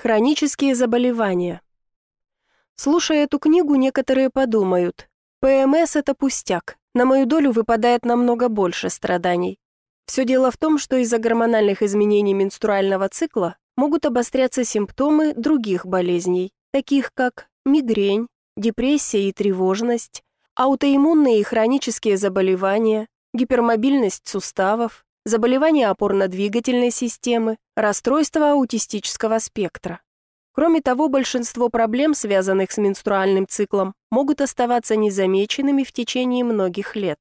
Хронические заболевания. Слушая эту книгу, некоторые подумают, ПМС – это пустяк, на мою долю выпадает намного больше страданий. Все дело в том, что из-за гормональных изменений менструального цикла могут обостряться симптомы других болезней, таких как мигрень, депрессия и тревожность, аутоиммунные и хронические заболевания, гипермобильность суставов, заболевания опорно-двигательной системы, расстройства аутистического спектра. Кроме того, большинство проблем, связанных с менструальным циклом, могут оставаться незамеченными в течение многих лет.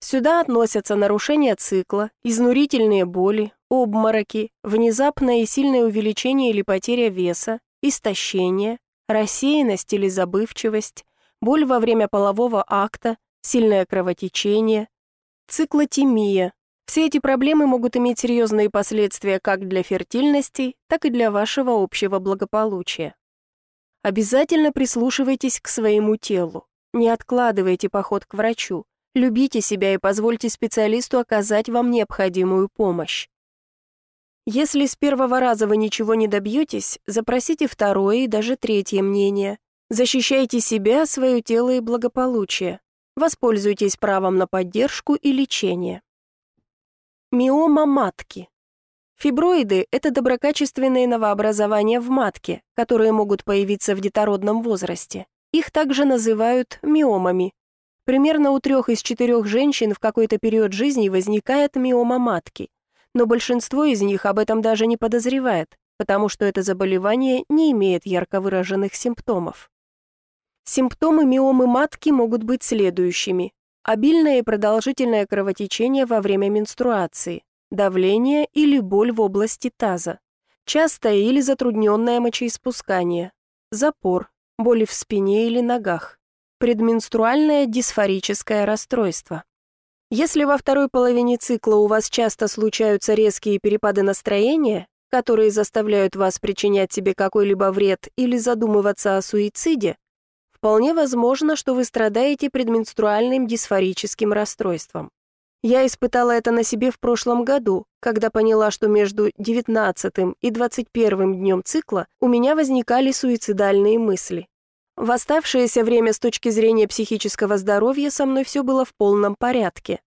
Сюда относятся нарушения цикла, изнурительные боли, обмороки, внезапное и сильное увеличение или потеря веса, истощение, рассеянность или забывчивость, боль во время полового акта, сильное кровотечение, циклотемия, все эти проблемы могут иметь серьезные последствия как для фертильности, так и для вашего общего благополучия. Обязательно прислушивайтесь к своему телу. Не откладывайте поход к врачу. Любите себя и позвольте специалисту оказать вам необходимую помощь. Если с первого раза вы ничего не добьетесь, запросите второе и даже третье мнение. Защищайте себя, свое тело и благополучие. Воспользуйтесь правом на поддержку и лечение. Миома матки. Фиброиды – это доброкачественные новообразования в матке, которые могут появиться в детородном возрасте. Их также называют миомами. Примерно у трех из четырех женщин в какой-то период жизни возникает миома матки, но большинство из них об этом даже не подозревает, потому что это заболевание не имеет ярко выраженных симптомов. Симптомы миомы матки могут быть следующими. Обильное и продолжительное кровотечение во время менструации, давление или боль в области таза, частое или затрудненное мочеиспускание, запор, боли в спине или ногах, предменструальное дисфорическое расстройство. Если во второй половине цикла у вас часто случаются резкие перепады настроения, которые заставляют вас причинять себе какой-либо вред или задумываться о суициде, Вполне возможно, что вы страдаете предменструальным дисфорическим расстройством. Я испытала это на себе в прошлом году, когда поняла, что между 19 и 21 днем цикла у меня возникали суицидальные мысли. В оставшееся время с точки зрения психического здоровья со мной все было в полном порядке.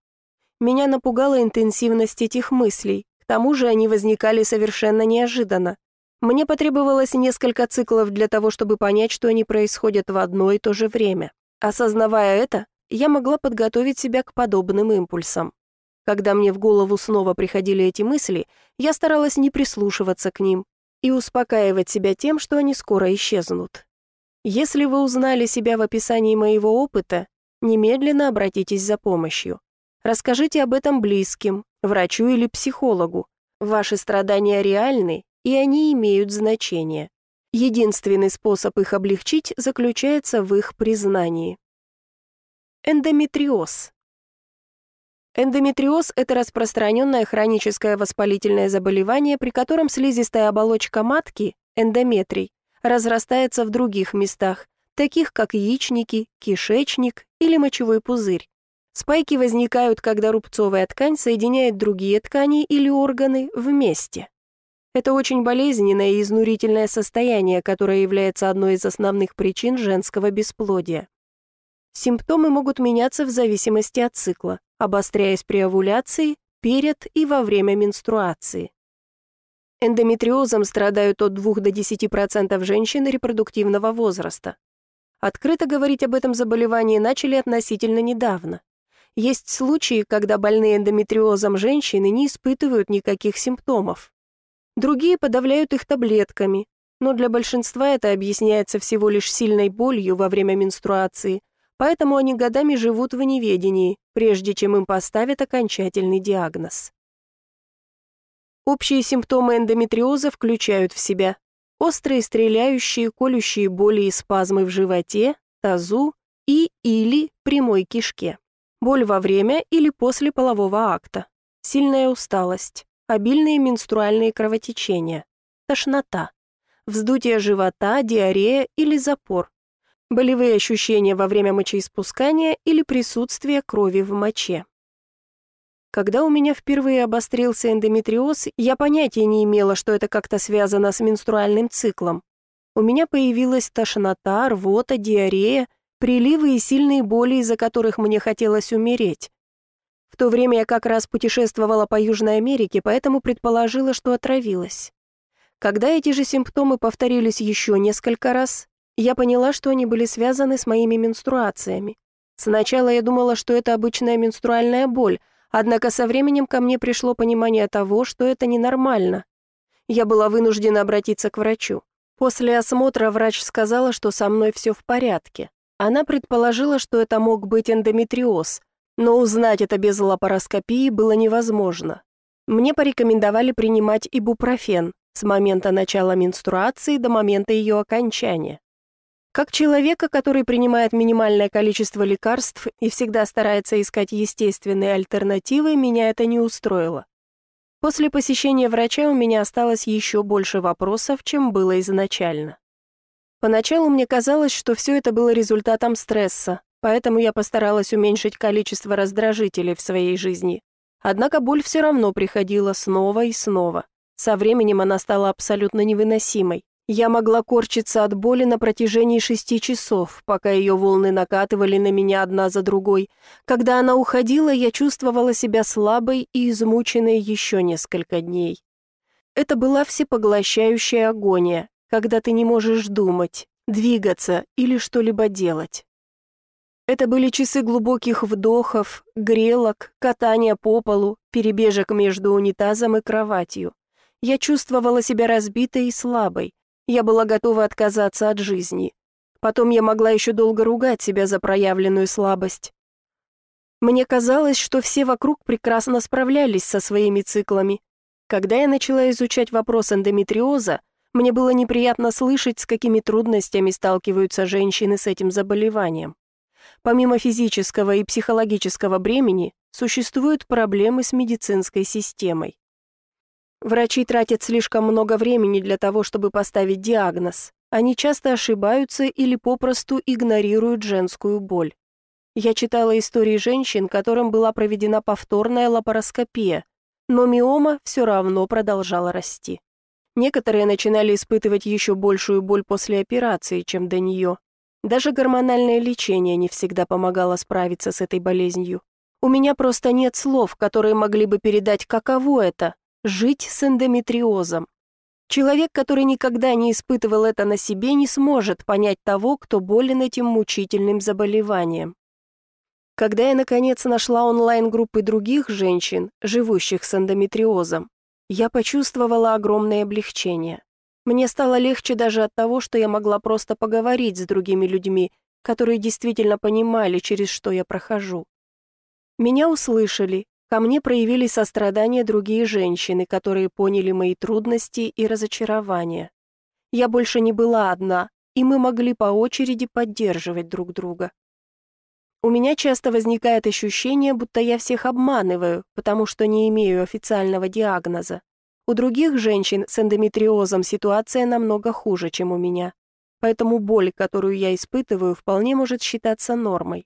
Меня напугала интенсивность этих мыслей, к тому же они возникали совершенно неожиданно, мне потребовалось несколько циклов для того, чтобы понять, что они происходят в одно и то же время. Осознавая это, я могла подготовить себя к подобным импульсам. Когда мне в голову снова приходили эти мысли, я старалась не прислушиваться к ним и успокаивать себя тем, что они скоро исчезнут. Если вы узнали себя в описании моего опыта, немедленно обратитесь за помощью. Расскажите об этом близким, врачу или психологу. Ваши страдания реальны, и они имеют значение. Единственный способ их облегчить заключается в их признании. Эндометриоз. Эндометриоз – это распространенное хроническое воспалительное заболевание, при котором слизистая оболочка матки, эндометрий, разрастается в других местах, таких как яичники, кишечник или мочевой пузырь. Спайки возникают, когда рубцовая ткань соединяет другие ткани или органы вместе. Это очень болезненное и изнурительное состояние, которое является одной из основных причин женского бесплодия. Симптомы могут меняться в зависимости от цикла, обостряясь при овуляции, перед и во время менструации. Эндометриозом страдают от 2 до 10% женщин репродуктивного возраста. Открыто говорить об этом заболевании начали относительно недавно. Есть случаи, когда больные эндометриозом женщины не испытывают никаких симптомов. Другие подавляют их таблетками, но для большинства это объясняется всего лишь сильной болью во время менструации, поэтому они годами живут в неведении, прежде чем им поставят окончательный диагноз. Общие симптомы эндометриоза включают в себя острые стреляющие, колющие боли и спазмы в животе, тазу и или прямой кишке, боль во время или после полового акта, сильная усталость, обильные менструальные кровотечения, тошнота, вздутие живота, диарея или запор, болевые ощущения во время мочеиспускания или присутствие крови в моче. Когда у меня впервые обострился эндометриоз, я понятия не имела, что это как-то связано с менструальным циклом. У меня появилась тошнота, рвота, диарея, приливы и сильные боли, из-за которых мне хотелось умереть. В то время я как раз путешествовала по Южной Америке, поэтому предположила, что отравилась. Когда эти же симптомы повторились еще несколько раз, я поняла, что они были связаны с моими менструациями. Сначала я думала, что это обычная менструальная боль, однако со временем ко мне пришло понимание того, что это ненормально. Я была вынуждена обратиться к врачу. После осмотра врач сказала, что со мной все в порядке. Она предположила, что это мог быть эндометриоз, но узнать это без лапароскопии было невозможно. Мне порекомендовали принимать ибупрофен с момента начала менструации до момента ее окончания. Как человека, который принимает минимальное количество лекарств и всегда старается искать естественные альтернативы, меня это не устроило. После посещения врача у меня осталось еще больше вопросов, чем было изначально. Поначалу мне казалось, что все это было результатом стресса, поэтому я постаралась уменьшить количество раздражителей в своей жизни. Однако боль все равно приходила снова и снова. Со временем она стала абсолютно невыносимой. Я могла корчиться от боли на протяжении шести часов, пока ее волны накатывали на меня одна за другой. Когда она уходила, я чувствовала себя слабой и измученной еще несколько дней. Это была всепоглощающая агония, когда ты не можешь думать, двигаться или что-либо делать. Это были часы глубоких вдохов, грелок, катания по полу, перебежек между унитазом и кроватью. Я чувствовала себя разбитой и слабой. Я была готова отказаться от жизни. Потом я могла еще долго ругать себя за проявленную слабость. Мне казалось, что все вокруг прекрасно справлялись со своими циклами. Когда я начала изучать вопрос эндометриоза, мне было неприятно слышать, с какими трудностями сталкиваются женщины с этим заболеванием. Помимо физического и психологического бремени, существуют проблемы с медицинской системой. Врачи тратят слишком много времени для того, чтобы поставить диагноз. Они часто ошибаются или попросту игнорируют женскую боль. Я читала истории женщин, которым была проведена повторная лапароскопия, но миома все равно продолжала расти. Некоторые начинали испытывать еще большую боль после операции, чем до нее. Даже гормональное лечение не всегда помогало справиться с этой болезнью. У меня просто нет слов, которые могли бы передать, каково это – жить с эндометриозом. Человек, который никогда не испытывал это на себе, не сможет понять того, кто болен этим мучительным заболеванием. Когда я, наконец, нашла онлайн-группы других женщин, живущих с эндометриозом, я почувствовала огромное облегчение. Мне стало легче даже от того, что я могла просто поговорить с другими людьми, которые действительно понимали, через что я прохожу. Меня услышали, ко мне проявили сострадание другие женщины, которые поняли мои трудности и разочарования. Я больше не была одна, и мы могли по очереди поддерживать друг друга. У меня часто возникает ощущение, будто я всех обманываю, потому что не имею официального диагноза. У других женщин с эндометриозом ситуация намного хуже, чем у меня. Поэтому боль, которую я испытываю, вполне может считаться нормой.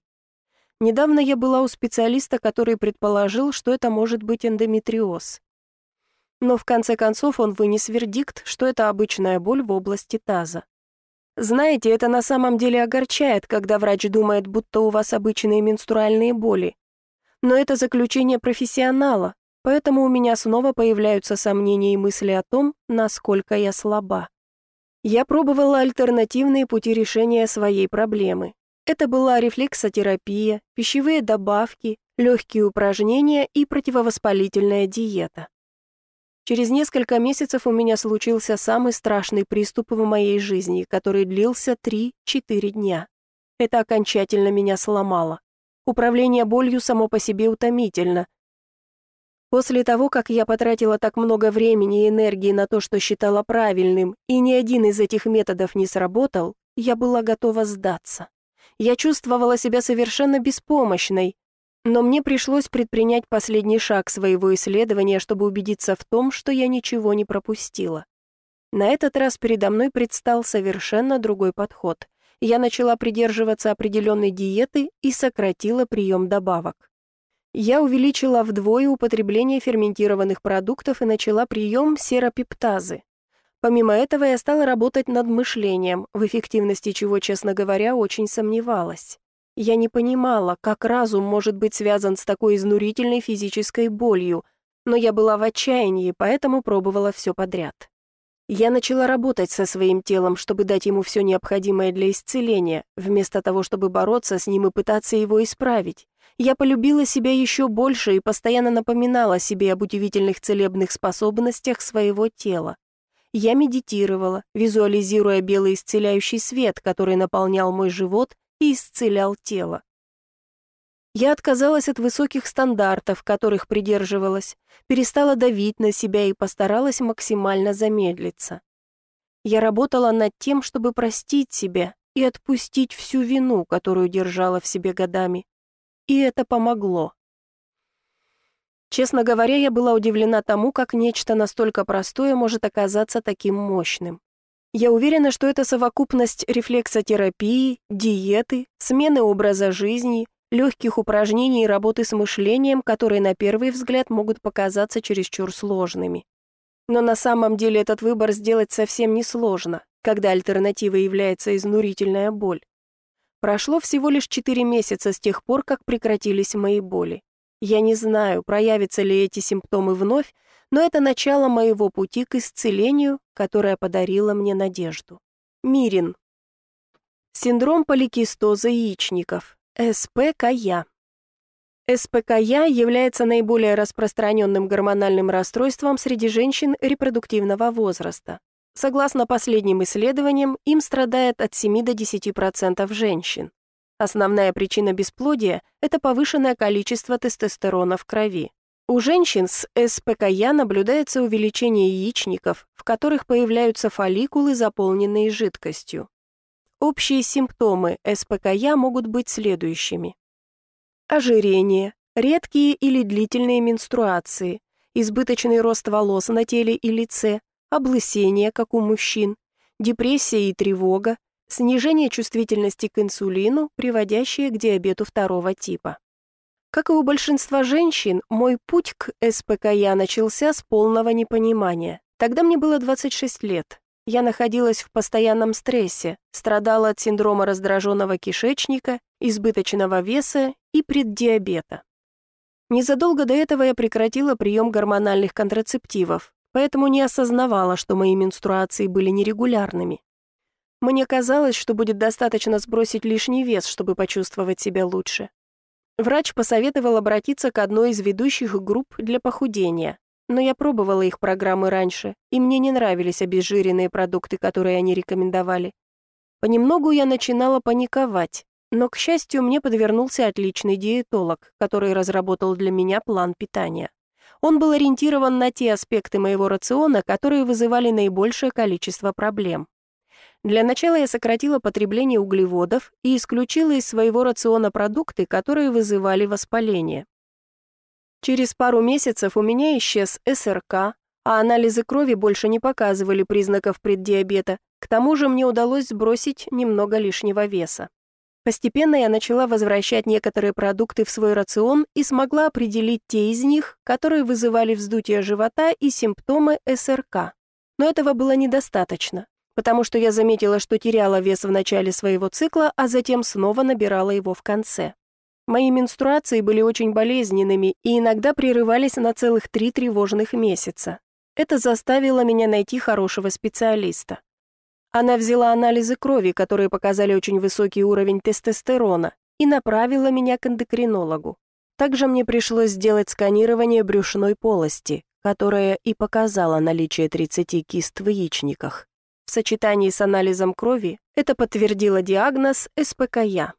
Недавно я была у специалиста, который предположил, что это может быть эндометриоз. Но в конце концов он вынес вердикт, что это обычная боль в области таза. Знаете, это на самом деле огорчает, когда врач думает, будто у вас обычные менструальные боли. Но это заключение профессионала, Поэтому у меня снова появляются сомнения и мысли о том, насколько я слаба. Я пробовала альтернативные пути решения своей проблемы. Это была рефлексотерапия, пищевые добавки, легкие упражнения и противовоспалительная диета. Через несколько месяцев у меня случился самый страшный приступ в моей жизни, который длился 3-4 дня. Это окончательно меня сломало. Управление болью само по себе утомительно, После того, как я потратила так много времени и энергии на то, что считала правильным, и ни один из этих методов не сработал, я была готова сдаться. Я чувствовала себя совершенно беспомощной, но мне пришлось предпринять последний шаг своего исследования, чтобы убедиться в том, что я ничего не пропустила. На этот раз передо мной предстал совершенно другой подход. Я начала придерживаться определенной диеты и сократила прием добавок. Я увеличила вдвое употребление ферментированных продуктов и начала прием серопептазы. Помимо этого я стала работать над мышлением, в эффективности чего, честно говоря, очень сомневалась. Я не понимала, как разум может быть связан с такой изнурительной физической болью, но я была в отчаянии, поэтому пробовала все подряд. Я начала работать со своим телом, чтобы дать ему все необходимое для исцеления, вместо того, чтобы бороться с ним и пытаться его исправить. Я полюбила себя еще больше и постоянно напоминала себе об удивительных целебных способностях своего тела. Я медитировала, визуализируя белый исцеляющий свет, который наполнял мой живот и исцелял тело. Я отказалась от высоких стандартов, которых придерживалась, перестала давить на себя и постаралась максимально замедлиться. Я работала над тем, чтобы простить себя и отпустить всю вину, которую держала в себе годами. И это помогло. Честно говоря, я была удивлена тому, как нечто настолько простое может оказаться таким мощным. Я уверена, что это совокупность рефлексотерапии, диеты, смены образа жизни, легких упражнений и работы с мышлением, которые на первый взгляд могут показаться чересчур сложными. Но на самом деле этот выбор сделать совсем несложно, когда альтернативой является изнурительная боль. Прошло всего лишь 4 месяца с тех пор, как прекратились мои боли. Я не знаю, проявятся ли эти симптомы вновь, но это начало моего пути к исцелению, которое подарило мне надежду. Мирин. Синдром поликистоза яичников. СПКЯ. СПКЯ является наиболее распространенным гормональным расстройством среди женщин репродуктивного возраста. Согласно последним исследованиям, им страдает от 7 до 10% женщин. Основная причина бесплодия – это повышенное количество тестостерона в крови. У женщин с СПКЯ наблюдается увеличение яичников, в которых появляются фолликулы, заполненные жидкостью. Общие симптомы СПКЯ могут быть следующими. Ожирение, редкие или длительные менструации, избыточный рост волос на теле и лице, облысение, как у мужчин, депрессия и тревога, снижение чувствительности к инсулину, приводящее к диабету второго типа. Как и у большинства женщин, мой путь к СПКЯ начался с полного непонимания. Тогда мне было 26 лет. Я находилась в постоянном стрессе, страдала от синдрома раздраженного кишечника, избыточного веса и преддиабета. Незадолго до этого я прекратила прием гормональных контрацептивов, поэтому не осознавала, что мои менструации были нерегулярными. Мне казалось, что будет достаточно сбросить лишний вес, чтобы почувствовать себя лучше. Врач посоветовал обратиться к одной из ведущих групп для похудения, но я пробовала их программы раньше, и мне не нравились обезжиренные продукты, которые они рекомендовали. Понемногу я начинала паниковать, но, к счастью, мне подвернулся отличный диетолог, который разработал для меня план питания. Он был ориентирован на те аспекты моего рациона, которые вызывали наибольшее количество проблем. Для начала я сократила потребление углеводов и исключила из своего рациона продукты, которые вызывали воспаление. Через пару месяцев у меня исчез СРК, а анализы крови больше не показывали признаков преддиабета. К тому же мне удалось сбросить немного лишнего веса. Постепенно я начала возвращать некоторые продукты в свой рацион и смогла определить те из них, которые вызывали вздутие живота и симптомы СРК. Но этого было недостаточно потому что я заметила, что теряла вес в начале своего цикла, а затем снова набирала его в конце. Мои менструации были очень болезненными и иногда прерывались на целых три тревожных месяца. Это заставило меня найти хорошего специалиста. Она взяла анализы крови, которые показали очень высокий уровень тестостерона, и направила меня к эндокринологу. Также мне пришлось сделать сканирование брюшной полости, которое и показало наличие 30 кист в яичниках. В сочетании с анализом крови это подтвердило диагноз СПКЯ.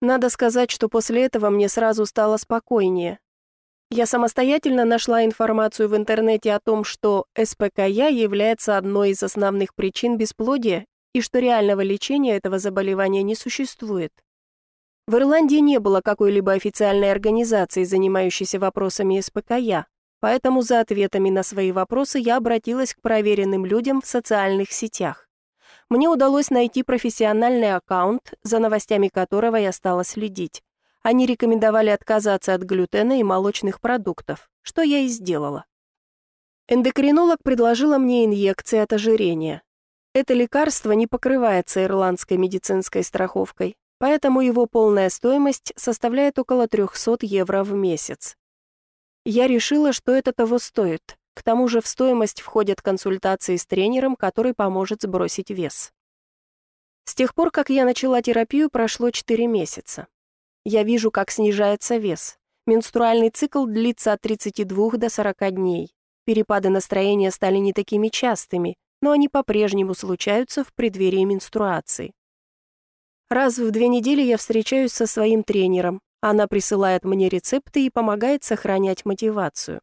Надо сказать, что после этого мне сразу стало спокойнее. Я самостоятельно нашла информацию в интернете о том, что СПКЯ является одной из основных причин бесплодия и что реального лечения этого заболевания не существует. В Ирландии не было какой-либо официальной организации, занимающейся вопросами СПКЯ, Поэтому за ответами на свои вопросы я обратилась к проверенным людям в социальных сетях. Мне удалось найти профессиональный аккаунт, за новостями которого я стала следить. Они рекомендовали отказаться от глютена и молочных продуктов, что я и сделала. Эндокринолог предложила мне инъекции от ожирения. Это лекарство не покрывается ирландской медицинской страховкой, поэтому его полная стоимость составляет около 300 евро в месяц. Я решила, что это того стоит. К тому же в стоимость входят консультации с тренером, который поможет сбросить вес. С тех пор, как я начала терапию, прошло 4 месяца. Я вижу, как снижается вес. Менструальный цикл длится от 32 до 40 дней. Перепады настроения стали не такими частыми, но они по-прежнему случаются в преддверии менструации. Раз в две недели я встречаюсь со своим тренером. Она присылает мне рецепты и помогает сохранять мотивацию.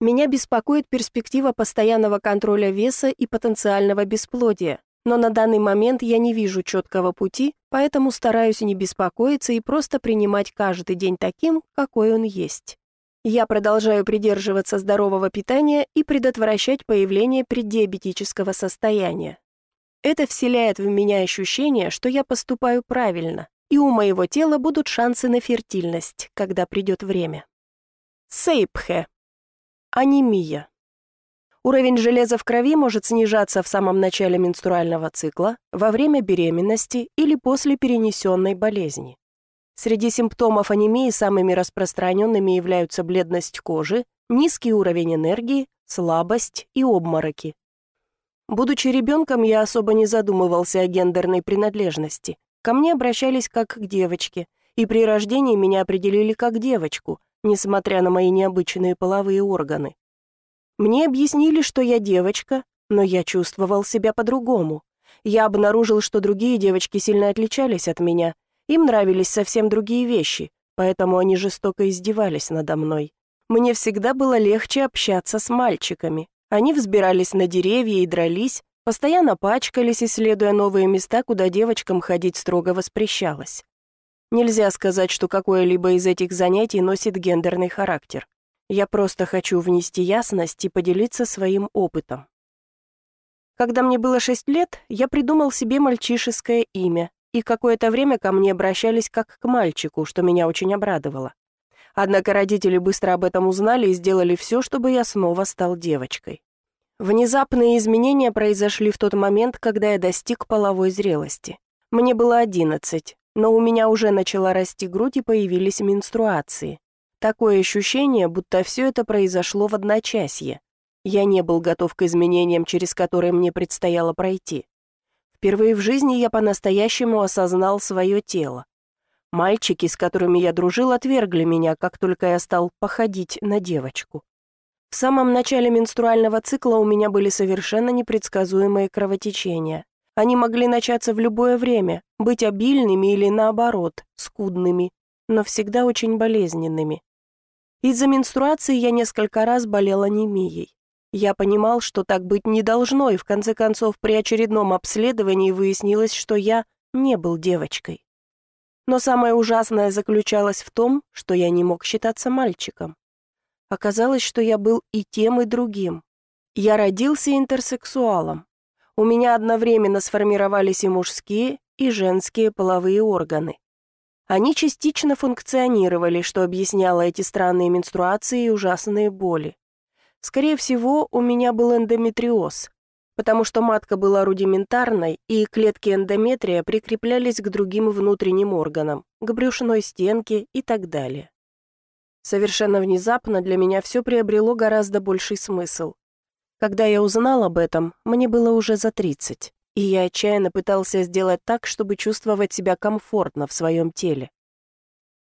Меня беспокоит перспектива постоянного контроля веса и потенциального бесплодия, но на данный момент я не вижу четкого пути, поэтому стараюсь не беспокоиться и просто принимать каждый день таким, какой он есть. Я продолжаю придерживаться здорового питания и предотвращать появление преддиабетического состояния. Это вселяет в меня ощущение, что я поступаю правильно, и у моего тела будут шансы на фертильность, когда придет время. Сейпхе. Анемия. Уровень железа в крови может снижаться в самом начале менструального цикла, во время беременности или после перенесенной болезни. Среди симптомов анемии самыми распространенными являются бледность кожи, низкий уровень энергии, слабость и обмороки. Будучи ребенком, я особо не задумывался о гендерной принадлежности. Ко мне обращались как к девочке, и при рождении меня определили как девочку, несмотря на мои необычные половые органы. Мне объяснили, что я девочка, но я чувствовал себя по-другому. Я обнаружил, что другие девочки сильно отличались от меня. Им нравились совсем другие вещи, поэтому они жестоко издевались надо мной. Мне всегда было легче общаться с мальчиками. Они взбирались на деревья и дрались, постоянно пачкались, исследуя новые места, куда девочкам ходить строго воспрещалось. Нельзя сказать, что какое-либо из этих занятий носит гендерный характер. Я просто хочу внести ясность и поделиться своим опытом. Когда мне было шесть лет, я придумал себе мальчишеское имя, и какое-то время ко мне обращались как к мальчику, что меня очень обрадовало. Однако родители быстро об этом узнали и сделали все, чтобы я снова стал девочкой. Внезапные изменения произошли в тот момент, когда я достиг половой зрелости. Мне было одиннадцать, но у меня уже начала расти грудь и появились менструации. Такое ощущение, будто все это произошло в одночасье. Я не был готов к изменениям, через которые мне предстояло пройти. Впервые в жизни я по-настоящему осознал свое тело. Мальчики, с которыми я дружил, отвергли меня, как только я стал походить на девочку. В самом начале менструального цикла у меня были совершенно непредсказуемые кровотечения. Они могли начаться в любое время, быть обильными или, наоборот, скудными, но всегда очень болезненными. Из-за менструации я несколько раз болела анемией. Я понимал, что так быть не должно, и в конце концов при очередном обследовании выяснилось, что я не был девочкой. Но самое ужасное заключалось в том, что я не мог считаться мальчиком. Оказалось, что я был и тем, и другим. Я родился интерсексуалом. У меня одновременно сформировались и мужские, и женские половые органы. Они частично функционировали, что объясняло эти странные менструации и ужасные боли. Скорее всего, у меня был эндометриоз, потому что матка была рудиментарной, и клетки эндометрия прикреплялись к другим внутренним органам, к брюшной стенке и так далее. Совершенно внезапно для меня все приобрело гораздо больший смысл. Когда я узнал об этом, мне было уже за 30 и я отчаянно пытался сделать так, чтобы чувствовать себя комфортно в своем теле.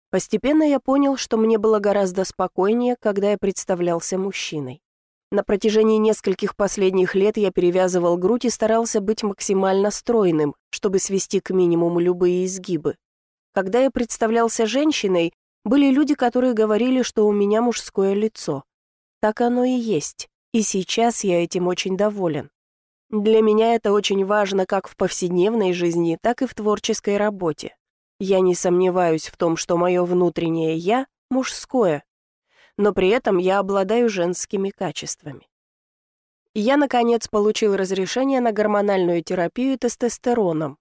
Постепенно я понял, что мне было гораздо спокойнее, когда я представлялся мужчиной. На протяжении нескольких последних лет я перевязывал грудь и старался быть максимально стройным, чтобы свести к минимуму любые изгибы. Когда я представлялся женщиной, были люди, которые говорили, что у меня мужское лицо. Так оно и есть, и сейчас я этим очень доволен. Для меня это очень важно как в повседневной жизни, так и в творческой работе. Я не сомневаюсь в том, что мое внутреннее «я» мужское, но при этом я обладаю женскими качествами. Я, наконец, получил разрешение на гормональную терапию тестостероном.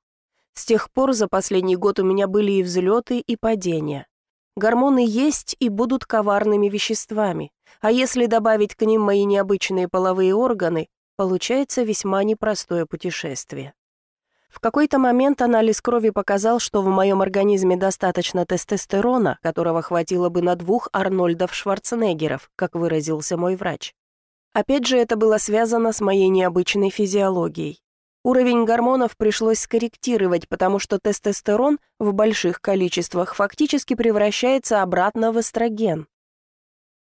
С тех пор за последний год у меня были и взлеты, и падения. Гормоны есть и будут коварными веществами, а если добавить к ним мои необычные половые органы, получается весьма непростое путешествие. В какой-то момент анализ крови показал, что в моем организме достаточно тестостерона, которого хватило бы на двух Арнольдов Шварценеггеров, как выразился мой врач. Опять же, это было связано с моей необычной физиологией. Уровень гормонов пришлось скорректировать, потому что тестостерон в больших количествах фактически превращается обратно в эстроген.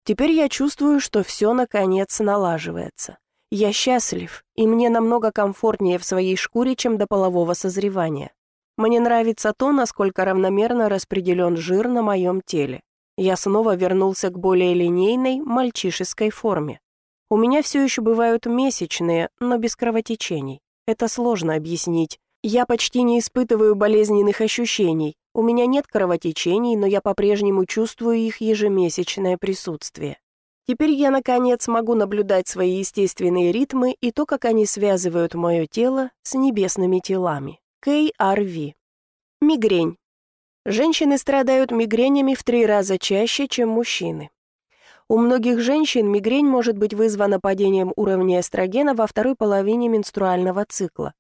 Теперь я чувствую, что все наконец налаживается. Я счастлив, и мне намного комфортнее в своей шкуре, чем до полового созревания. Мне нравится то, насколько равномерно распределен жир на моем теле. Я снова вернулся к более линейной, мальчишеской форме. У меня все еще бывают месячные, но без кровотечений. Это сложно объяснить. Я почти не испытываю болезненных ощущений. У меня нет кровотечений, но я по-прежнему чувствую их ежемесячное присутствие. Теперь я, наконец, могу наблюдать свои естественные ритмы и то, как они связывают мое тело с небесными телами. КРВ. Мигрень. Женщины страдают мигренями в три раза чаще, чем мужчины. У многих женщин мигрень может быть вызвана падением уровня эстрогена во второй половине менструального цикла.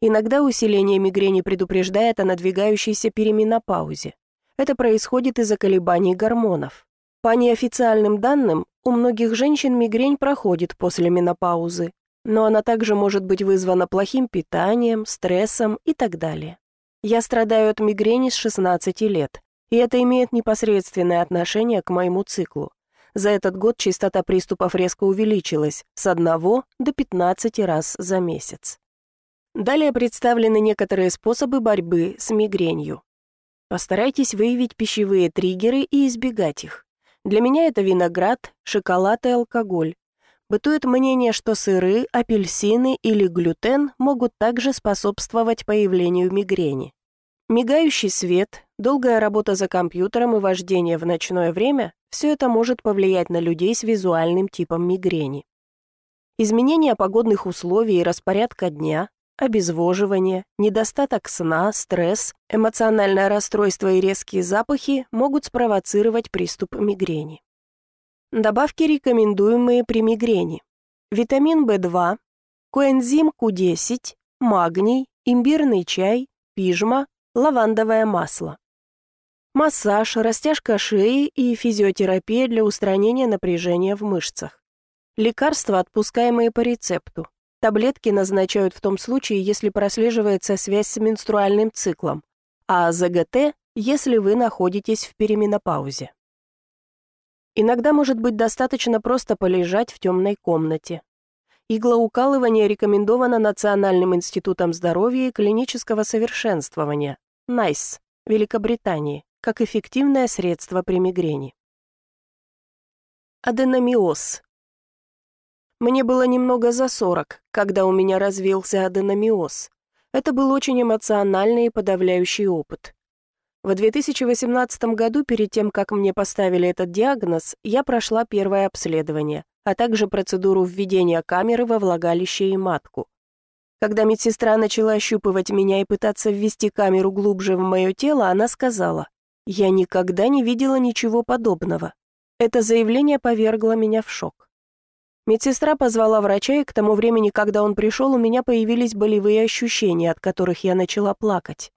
Иногда усиление мигрени предупреждает о надвигающейся переменопаузе. Это происходит из-за колебаний гормонов. По неофициальным данным, у многих женщин мигрень проходит после менопаузы, но она также может быть вызвана плохим питанием, стрессом и так далее. Я страдаю от мигрени с 16 лет, и это имеет непосредственное отношение к моему циклу. За этот год частота приступов резко увеличилась с 1 до 15 раз за месяц. Далее представлены некоторые способы борьбы с мигренью. Постарайтесь выявить пищевые триггеры и избегать их. Для меня это виноград, шоколад и алкоголь. Бытует мнение, что сыры, апельсины или глютен могут также способствовать появлению мигрени. Мигающий свет, долгая работа за компьютером и вождение в ночное время – все это может повлиять на людей с визуальным типом мигрени. Изменение погодных условий и распорядка дня, Обезвоживание, недостаток сна, стресс, эмоциональное расстройство и резкие запахи могут спровоцировать приступ мигрени. Добавки, рекомендуемые при мигрени. Витамин В2, коэнзим Q10, магний, имбирный чай, пижма, лавандовое масло. Массаж, растяжка шеи и физиотерапия для устранения напряжения в мышцах. Лекарства, отпускаемые по рецепту. Таблетки назначают в том случае, если прослеживается связь с менструальным циклом, а ЗГТ, если вы находитесь в переменопаузе. Иногда может быть достаточно просто полежать в темной комнате. Иглоукалывание рекомендовано Национальным институтом здоровья и клинического совершенствования, НАЙС, Великобритании, как эффективное средство при мигрени. Аденомиоз мне было немного за 40, когда у меня развился аденомиоз. Это был очень эмоциональный и подавляющий опыт. В 2018 году, перед тем, как мне поставили этот диагноз, я прошла первое обследование, а также процедуру введения камеры во влагалище и матку. Когда медсестра начала ощупывать меня и пытаться ввести камеру глубже в мое тело, она сказала, «Я никогда не видела ничего подобного». Это заявление повергло меня в шок. Медсестра позвала врача, и к тому времени, когда он пришел, у меня появились болевые ощущения, от которых я начала плакать.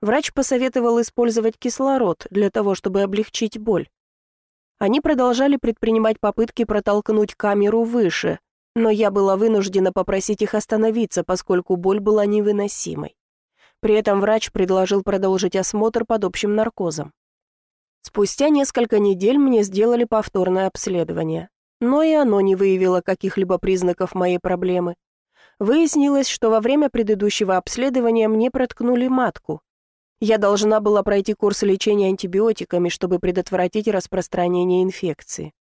Врач посоветовал использовать кислород для того, чтобы облегчить боль. Они продолжали предпринимать попытки протолкнуть камеру выше, но я была вынуждена попросить их остановиться, поскольку боль была невыносимой. При этом врач предложил продолжить осмотр под общим наркозом. Спустя несколько недель мне сделали повторное обследование но и оно не выявило каких-либо признаков моей проблемы. Выяснилось, что во время предыдущего обследования мне проткнули матку. Я должна была пройти курс лечения антибиотиками, чтобы предотвратить распространение инфекции.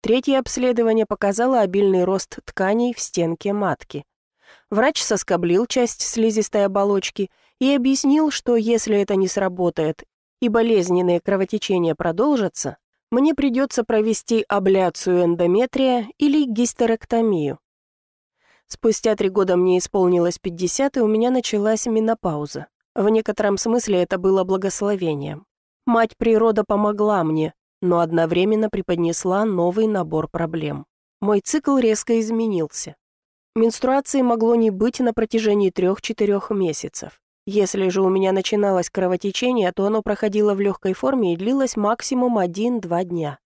Третье обследование показало обильный рост тканей в стенке матки. Врач соскоблил часть слизистой оболочки и объяснил, что если это не сработает и болезненные кровотечения продолжатся, мне придется провести абляцию эндометрия или гистерэктомию. Спустя три года мне исполнилось 50, и у меня началась менопауза. В некотором смысле это было благословением. Мать природа помогла мне, но одновременно преподнесла новый набор проблем. Мой цикл резко изменился. Менструации могло не быть на протяжении трех-четырех месяцев. Если же у меня начиналось кровотечение, то оно проходило в легкой форме и длилось максимум один-два дня.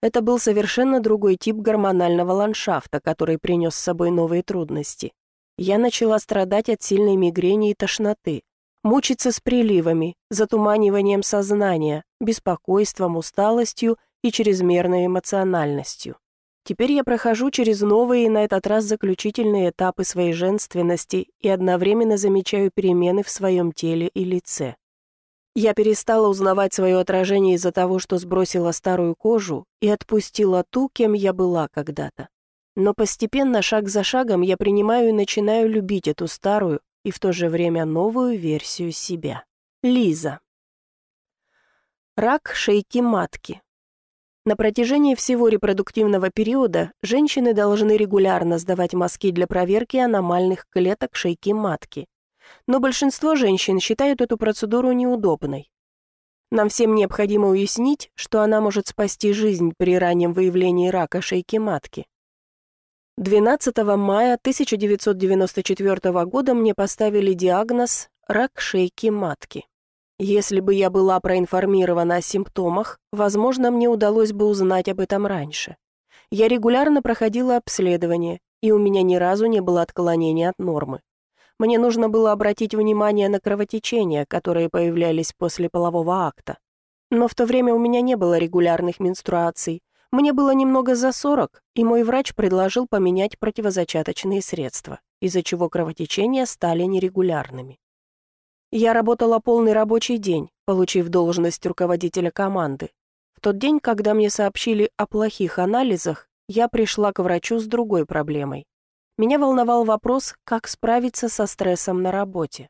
Это был совершенно другой тип гормонального ландшафта, который принес с собой новые трудности. Я начала страдать от сильной мигрени и тошноты, мучиться с приливами, затуманиванием сознания, беспокойством, усталостью и чрезмерной эмоциональностью. Теперь я прохожу через новые на этот раз заключительные этапы своей женственности и одновременно замечаю перемены в своем теле и лице. Я перестала узнавать свое отражение из-за того, что сбросила старую кожу и отпустила ту, кем я была когда-то. Но постепенно, шаг за шагом, я принимаю и начинаю любить эту старую и в то же время новую версию себя. Лиза. Рак шейки матки. На протяжении всего репродуктивного периода женщины должны регулярно сдавать мазки для проверки аномальных клеток шейки матки. Но большинство женщин считают эту процедуру неудобной. Нам всем необходимо уяснить, что она может спасти жизнь при раннем выявлении рака шейки матки. 12 мая 1994 года мне поставили диагноз «рак шейки матки». Если бы я была проинформирована о симптомах, возможно, мне удалось бы узнать об этом раньше. Я регулярно проходила обследование, и у меня ни разу не было отклонения от нормы. Мне нужно было обратить внимание на кровотечения, которые появлялись после полового акта. Но в то время у меня не было регулярных менструаций. Мне было немного за 40, и мой врач предложил поменять противозачаточные средства, из-за чего кровотечения стали нерегулярными. Я работала полный рабочий день, получив должность руководителя команды. В тот день, когда мне сообщили о плохих анализах, я пришла к врачу с другой проблемой. Меня волновал вопрос, как справиться со стрессом на работе.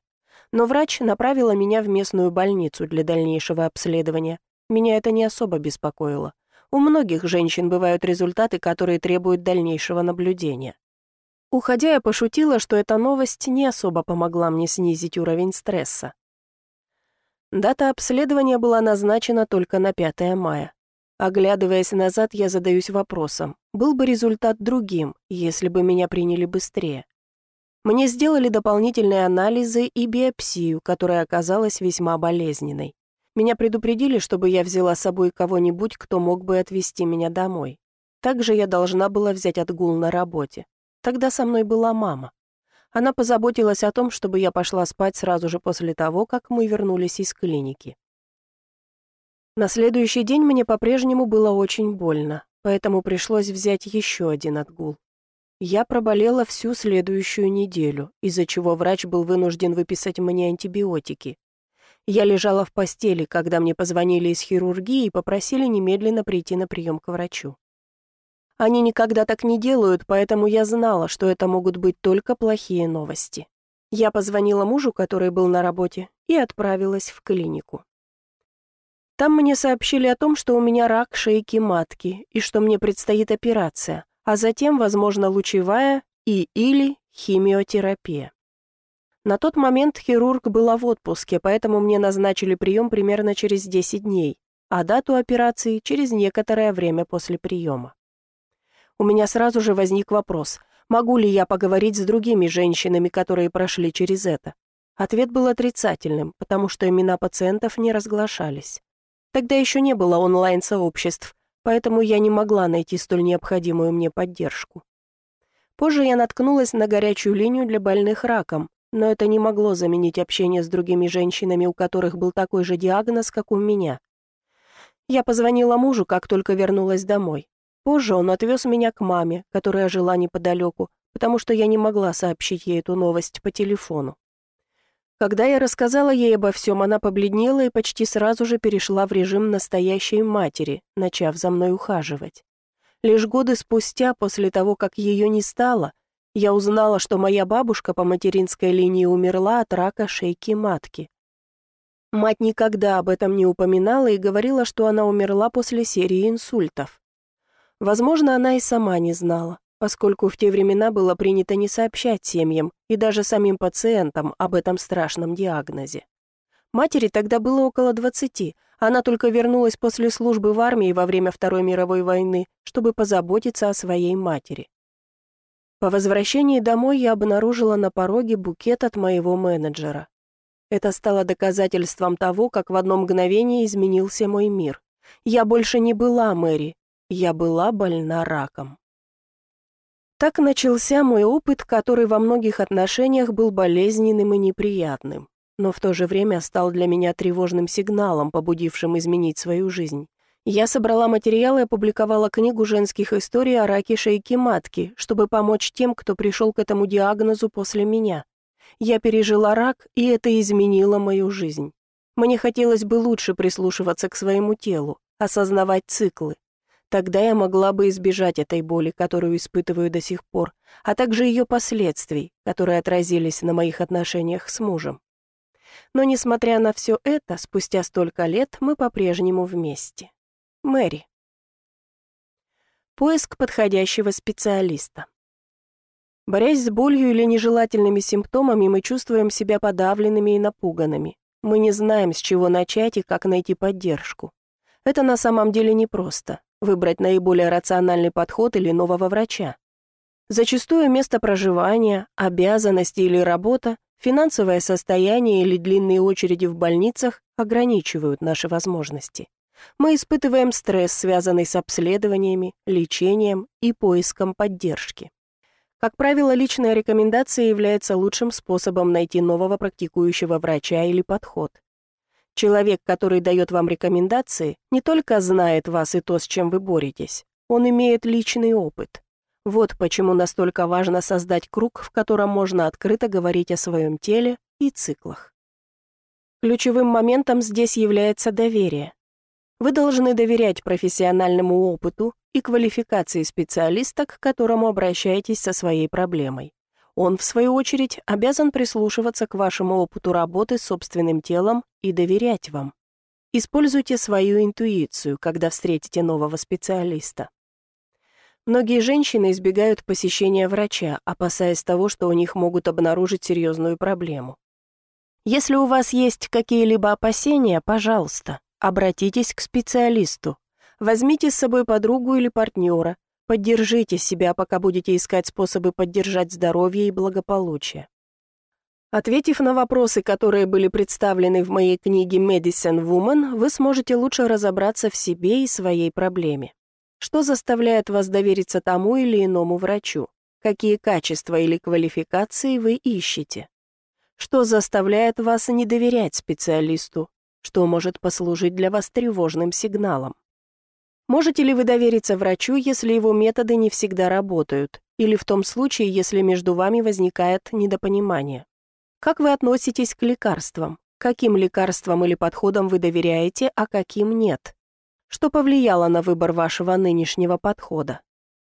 Но врач направила меня в местную больницу для дальнейшего обследования. Меня это не особо беспокоило. У многих женщин бывают результаты, которые требуют дальнейшего наблюдения. Уходя, я пошутила, что эта новость не особо помогла мне снизить уровень стресса. Дата обследования была назначена только на 5 мая. Оглядываясь назад, я задаюсь вопросом, был бы результат другим, если бы меня приняли быстрее. Мне сделали дополнительные анализы и биопсию, которая оказалась весьма болезненной. Меня предупредили, чтобы я взяла с собой кого-нибудь, кто мог бы отвезти меня домой. Также я должна была взять отгул на работе. Тогда со мной была мама. Она позаботилась о том, чтобы я пошла спать сразу же после того, как мы вернулись из клиники. На следующий день мне по-прежнему было очень больно, поэтому пришлось взять еще один отгул. Я проболела всю следующую неделю, из-за чего врач был вынужден выписать мне антибиотики. Я лежала в постели, когда мне позвонили из хирургии и попросили немедленно прийти на прием к врачу. Они никогда так не делают, поэтому я знала, что это могут быть только плохие новости. Я позвонила мужу, который был на работе, и отправилась в клинику. Там мне сообщили о том, что у меня рак шейки матки и что мне предстоит операция, а затем, возможно, лучевая и или химиотерапия. На тот момент хирург была в отпуске, поэтому мне назначили прием примерно через 10 дней, а дату операции через некоторое время после приема у меня сразу же возник вопрос, могу ли я поговорить с другими женщинами, которые прошли через это. Ответ был отрицательным, потому что имена пациентов не разглашались. Тогда еще не было онлайн-сообществ, поэтому я не могла найти столь необходимую мне поддержку. Позже я наткнулась на горячую линию для больных раком, но это не могло заменить общение с другими женщинами, у которых был такой же диагноз, как у меня. Я позвонила мужу, как только вернулась домой. Позже он отвез меня к маме, которая жила неподалеку, потому что я не могла сообщить ей эту новость по телефону. Когда я рассказала ей обо всем, она побледнела и почти сразу же перешла в режим настоящей матери, начав за мной ухаживать. Лишь годы спустя, после того, как ее не стало, я узнала, что моя бабушка по материнской линии умерла от рака шейки матки. Мать никогда об этом не упоминала и говорила, что она умерла после серии инсультов. Возможно, она и сама не знала, поскольку в те времена было принято не сообщать семьям и даже самим пациентам об этом страшном диагнозе. Матери тогда было около 20, Она только вернулась после службы в армии во время Второй мировой войны, чтобы позаботиться о своей матери. По возвращении домой я обнаружила на пороге букет от моего менеджера. Это стало доказательством того, как в одно мгновение изменился мой мир. Я больше не была Мэри, я была больна раком. Так начался мой опыт, который во многих отношениях был болезненным и неприятным, но в то же время стал для меня тревожным сигналом, побудившим изменить свою жизнь. Я собрала материалы и опубликовала книгу женских историй о раке шейки матки, чтобы помочь тем, кто пришел к этому диагнозу после меня. Я пережила рак, и это изменило мою жизнь. Мне хотелось бы лучше прислушиваться к своему телу, осознавать циклы. Тогда я могла бы избежать этой боли, которую испытываю до сих пор, а также ее последствий, которые отразились на моих отношениях с мужем. Но, несмотря на все это, спустя столько лет мы по-прежнему вместе. Мэри. Поиск подходящего специалиста. Борясь с болью или нежелательными симптомами, мы чувствуем себя подавленными и напуганными. Мы не знаем, с чего начать и как найти поддержку. Это на самом деле непросто выбрать наиболее рациональный подход или нового врача. Зачастую место проживания, обязанности или работа, финансовое состояние или длинные очереди в больницах ограничивают наши возможности. Мы испытываем стресс, связанный с обследованиями, лечением и поиском поддержки. Как правило, личная рекомендация является лучшим способом найти нового практикующего врача или подход. Человек, который дает вам рекомендации, не только знает вас и то, с чем вы боретесь, он имеет личный опыт. Вот почему настолько важно создать круг, в котором можно открыто говорить о своем теле и циклах. Ключевым моментом здесь является доверие. Вы должны доверять профессиональному опыту и квалификации специалиста, к которому обращаетесь со своей проблемой. Он, в свою очередь, обязан прислушиваться к вашему опыту работы с собственным телом и доверять вам. Используйте свою интуицию, когда встретите нового специалиста. Многие женщины избегают посещения врача, опасаясь того, что у них могут обнаружить серьезную проблему. Если у вас есть какие-либо опасения, пожалуйста, обратитесь к специалисту. Возьмите с собой подругу или партнера, Поддержите себя, пока будете искать способы поддержать здоровье и благополучие. Ответив на вопросы, которые были представлены в моей книге «Medicine Woman», вы сможете лучше разобраться в себе и своей проблеме. Что заставляет вас довериться тому или иному врачу? Какие качества или квалификации вы ищете? Что заставляет вас не доверять специалисту? Что может послужить для вас тревожным сигналом? Можете ли вы довериться врачу, если его методы не всегда работают, или в том случае, если между вами возникает недопонимание? Как вы относитесь к лекарствам? Каким лекарствам или подходам вы доверяете, а каким нет? Что повлияло на выбор вашего нынешнего подхода?